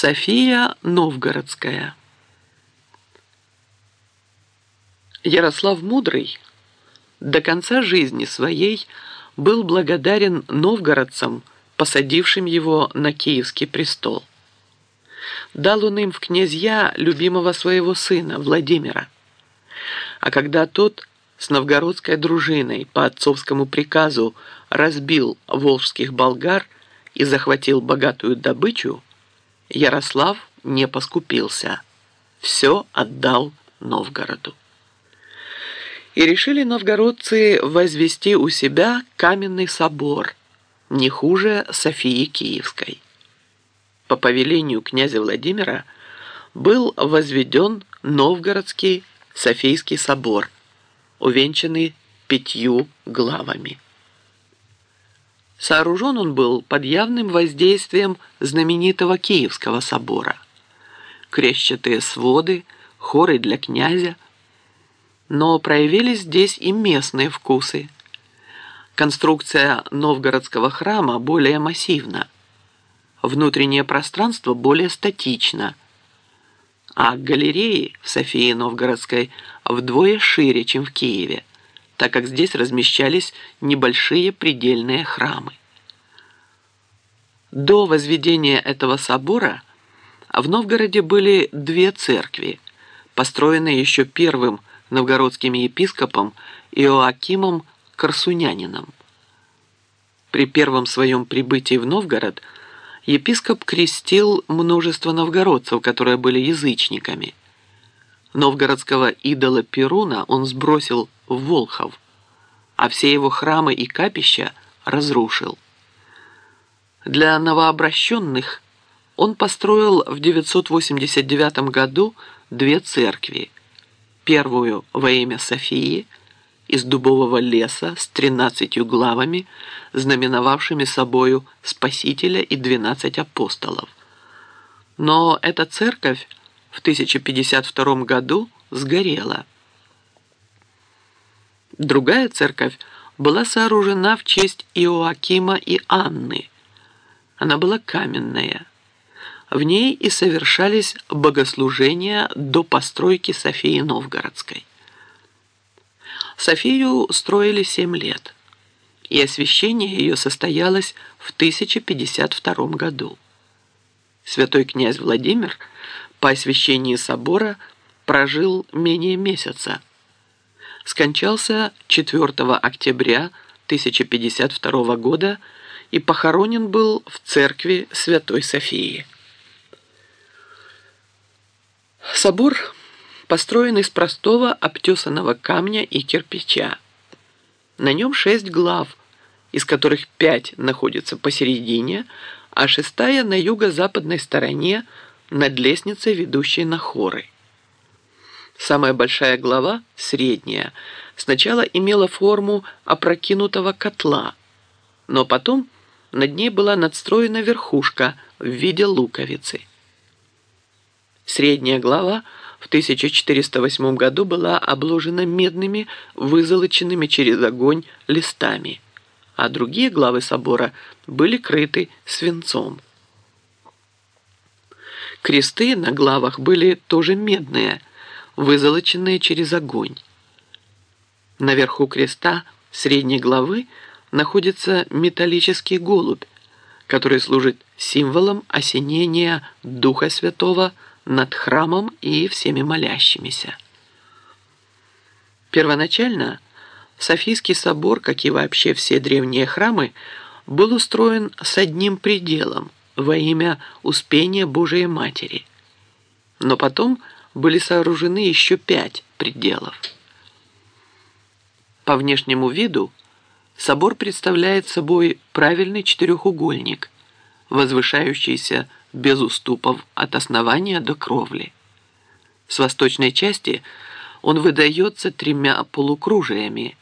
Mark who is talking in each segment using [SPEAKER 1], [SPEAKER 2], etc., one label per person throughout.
[SPEAKER 1] София Новгородская Ярослав Мудрый до конца жизни своей был благодарен новгородцам, посадившим его на киевский престол. Дал он им в князья любимого своего сына Владимира. А когда тот с новгородской дружиной по отцовскому приказу разбил волжских болгар и захватил богатую добычу, Ярослав не поскупился, все отдал Новгороду. И решили новгородцы возвести у себя каменный собор, не хуже Софии Киевской. По повелению князя Владимира был возведен Новгородский Софийский собор, увенчанный пятью главами. Сооружен он был под явным воздействием знаменитого Киевского собора. Крещатые своды, хоры для князя. Но проявились здесь и местные вкусы. Конструкция новгородского храма более массивна. Внутреннее пространство более статично. А галереи в Софии Новгородской вдвое шире, чем в Киеве так как здесь размещались небольшие предельные храмы. До возведения этого собора в Новгороде были две церкви, построенные еще первым новгородским епископом Иоакимом Корсунянином. При первом своем прибытии в Новгород епископ крестил множество новгородцев, которые были язычниками. Новгородского идола Перуна он сбросил Волхов, а все его храмы и капища разрушил. Для новообращенных он построил в 989 году две церкви. Первую во имя Софии из дубового леса с тринадцатью главами, знаменовавшими собою Спасителя и двенадцать апостолов. Но эта церковь в 1052 году сгорела. Другая церковь была сооружена в честь Иоакима и Анны. Она была каменная. В ней и совершались богослужения до постройки Софии Новгородской. Софию строили семь лет, и освящение ее состоялось в 1052 году. Святой князь Владимир по освящении собора прожил менее месяца – скончался 4 октября 1052 года и похоронен был в церкви Святой Софии. Собор построен из простого обтесанного камня и кирпича. На нем шесть глав, из которых пять находятся посередине, а шестая на юго-западной стороне над лестницей, ведущей на хоры. Самая большая глава, средняя, сначала имела форму опрокинутого котла, но потом над ней была надстроена верхушка в виде луковицы. Средняя глава в 1408 году была обложена медными, вызолоченными через огонь листами, а другие главы собора были крыты свинцом. Кресты на главах были тоже медные – вызолоченные через огонь. Наверху креста средней главы находится металлический голубь, который служит символом осенения Духа Святого над храмом и всеми молящимися. Первоначально Софийский собор, как и вообще все древние храмы, был устроен с одним пределом во имя Успения Божией Матери. Но потом – были сооружены еще пять пределов. По внешнему виду собор представляет собой правильный четырехугольник, возвышающийся без уступов от основания до кровли. С восточной части он выдается тремя полукружиями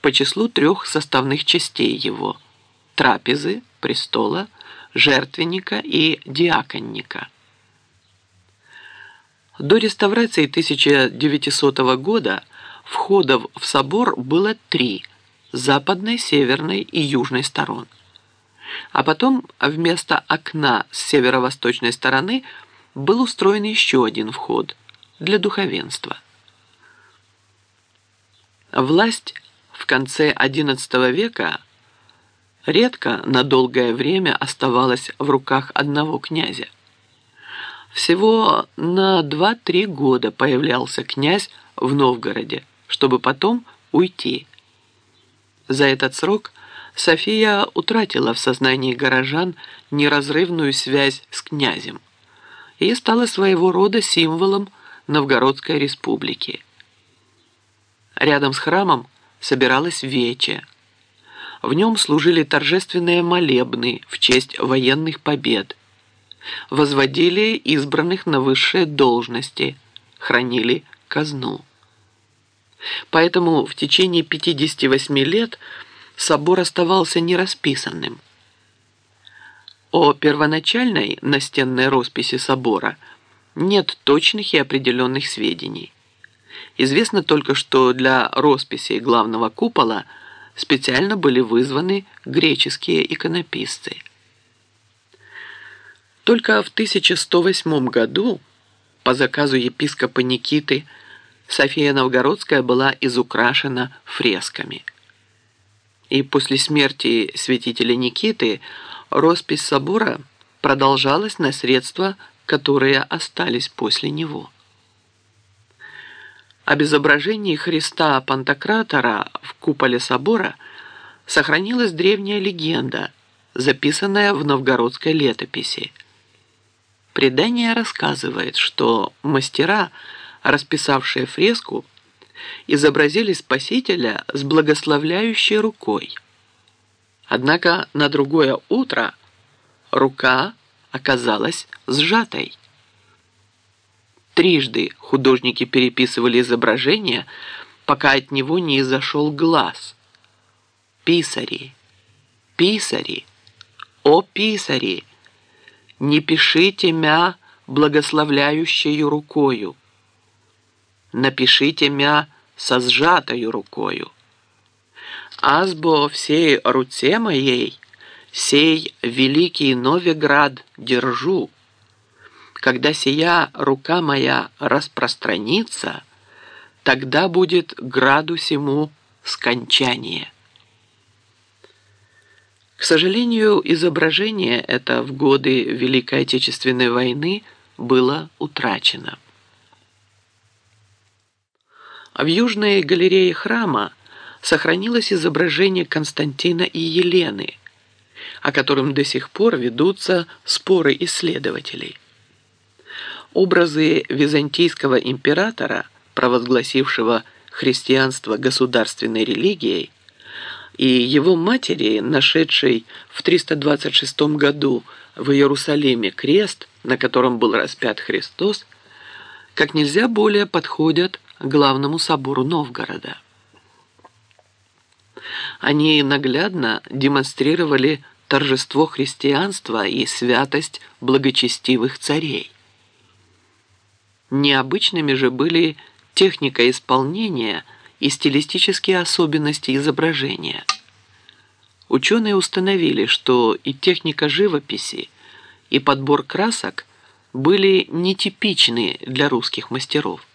[SPEAKER 1] по числу трех составных частей его – трапезы, престола, жертвенника и диаконника – до реставрации 1900 года входов в собор было три – западной, северной и южной сторон. А потом вместо окна с северо-восточной стороны был устроен еще один вход для духовенства. Власть в конце XI века редко на долгое время оставалась в руках одного князя. Всего на 2-3 года появлялся князь в Новгороде, чтобы потом уйти. За этот срок София утратила в сознании горожан неразрывную связь с князем и стала своего рода символом Новгородской республики. Рядом с храмом собиралась вече. В нем служили торжественные молебны в честь военных побед. Возводили избранных на высшие должности, хранили казну. Поэтому в течение 58 лет собор оставался нерасписанным. О первоначальной настенной росписи собора нет точных и определенных сведений. Известно только, что для росписи главного купола специально были вызваны греческие иконописцы. Только в 1108 году по заказу епископа Никиты София Новгородская была изукрашена фресками. И после смерти святителя Никиты роспись собора продолжалась на средства, которые остались после него. Об изображении Христа Пантократора в куполе собора сохранилась древняя легенда, записанная в новгородской летописи. Предание рассказывает, что мастера, расписавшие фреску, изобразили Спасителя с благословляющей рукой. Однако на другое утро рука оказалась сжатой. Трижды художники переписывали изображение, пока от него не изошел глаз. Писари, писари, о писари, не пишите мя благословляющую рукою, напишите мя со сжатою рукою. Азбо всей руце моей сей великий Новиград держу, когда сия рука моя распространится, тогда будет граду сему скончание. К сожалению, изображение это в годы Великой Отечественной войны было утрачено. В Южной галерее храма сохранилось изображение Константина и Елены, о котором до сих пор ведутся споры исследователей образы византийского императора, провозгласившего христианство государственной религией, и его матери, нашедшей в 326 году в Иерусалиме крест, на котором был распят Христос, как нельзя более подходят главному собору Новгорода. Они наглядно демонстрировали торжество христианства и святость благочестивых царей. Необычными же были техника исполнения и стилистические особенности изображения. Ученые установили, что и техника живописи, и подбор красок были нетипичны для русских мастеров.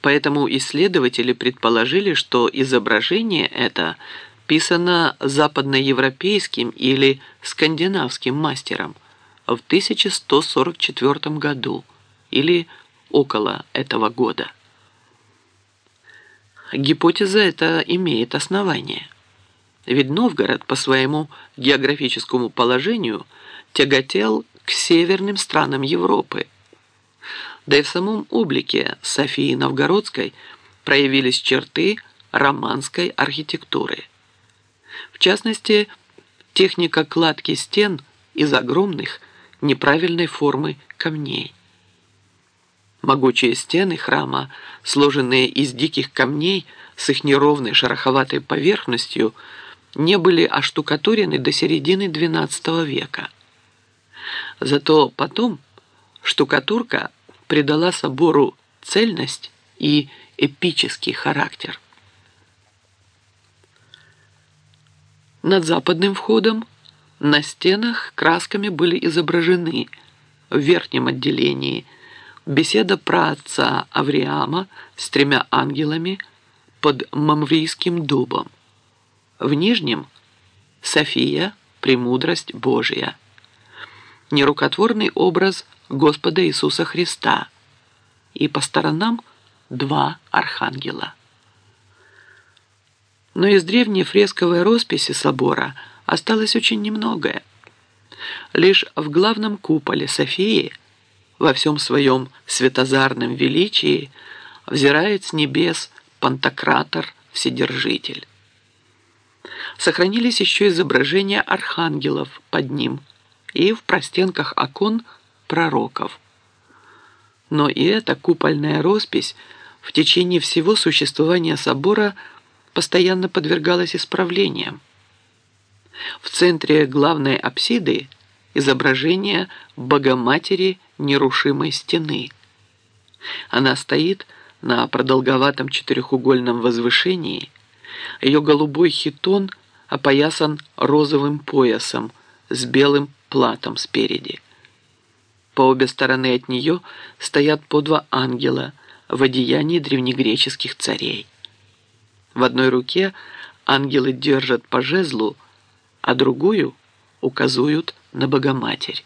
[SPEAKER 1] Поэтому исследователи предположили, что изображение это писано западноевропейским или скандинавским мастером в 1144 году или около этого года. Гипотеза эта имеет основание. Ведь Новгород по своему географическому положению тяготел к северным странам Европы. Да и в самом облике Софии Новгородской проявились черты романской архитектуры. В частности, техника кладки стен из огромных неправильной формы камней. Могучие стены храма, сложенные из диких камней с их неровной шероховатой поверхностью, не были оштукатурены до середины XII века. Зато потом штукатурка придала собору цельность и эпический характер. Над западным входом На стенах красками были изображены в верхнем отделении беседа праотца Авриама с тремя ангелами под Мамврийским дубом. В нижнем – София, премудрость Божия. Нерукотворный образ Господа Иисуса Христа. И по сторонам два архангела. Но из древней фресковой росписи собора осталось очень немногое. Лишь в главном куполе Софии во всем своем светозарном величии взирает с небес Пантократор Вседержитель. Сохранились еще изображения архангелов под ним и в простенках окон пророков. Но и эта купольная роспись в течение всего существования собора постоянно подвергалась исправлениям. В центре главной апсиды изображение Богоматери нерушимой стены. Она стоит на продолговатом четырехугольном возвышении. Ее голубой хитон опоясан розовым поясом с белым платом спереди. По обе стороны от нее стоят по два ангела в одеянии древнегреческих царей. В одной руке ангелы держат по жезлу, а другую указуют на Богоматерь.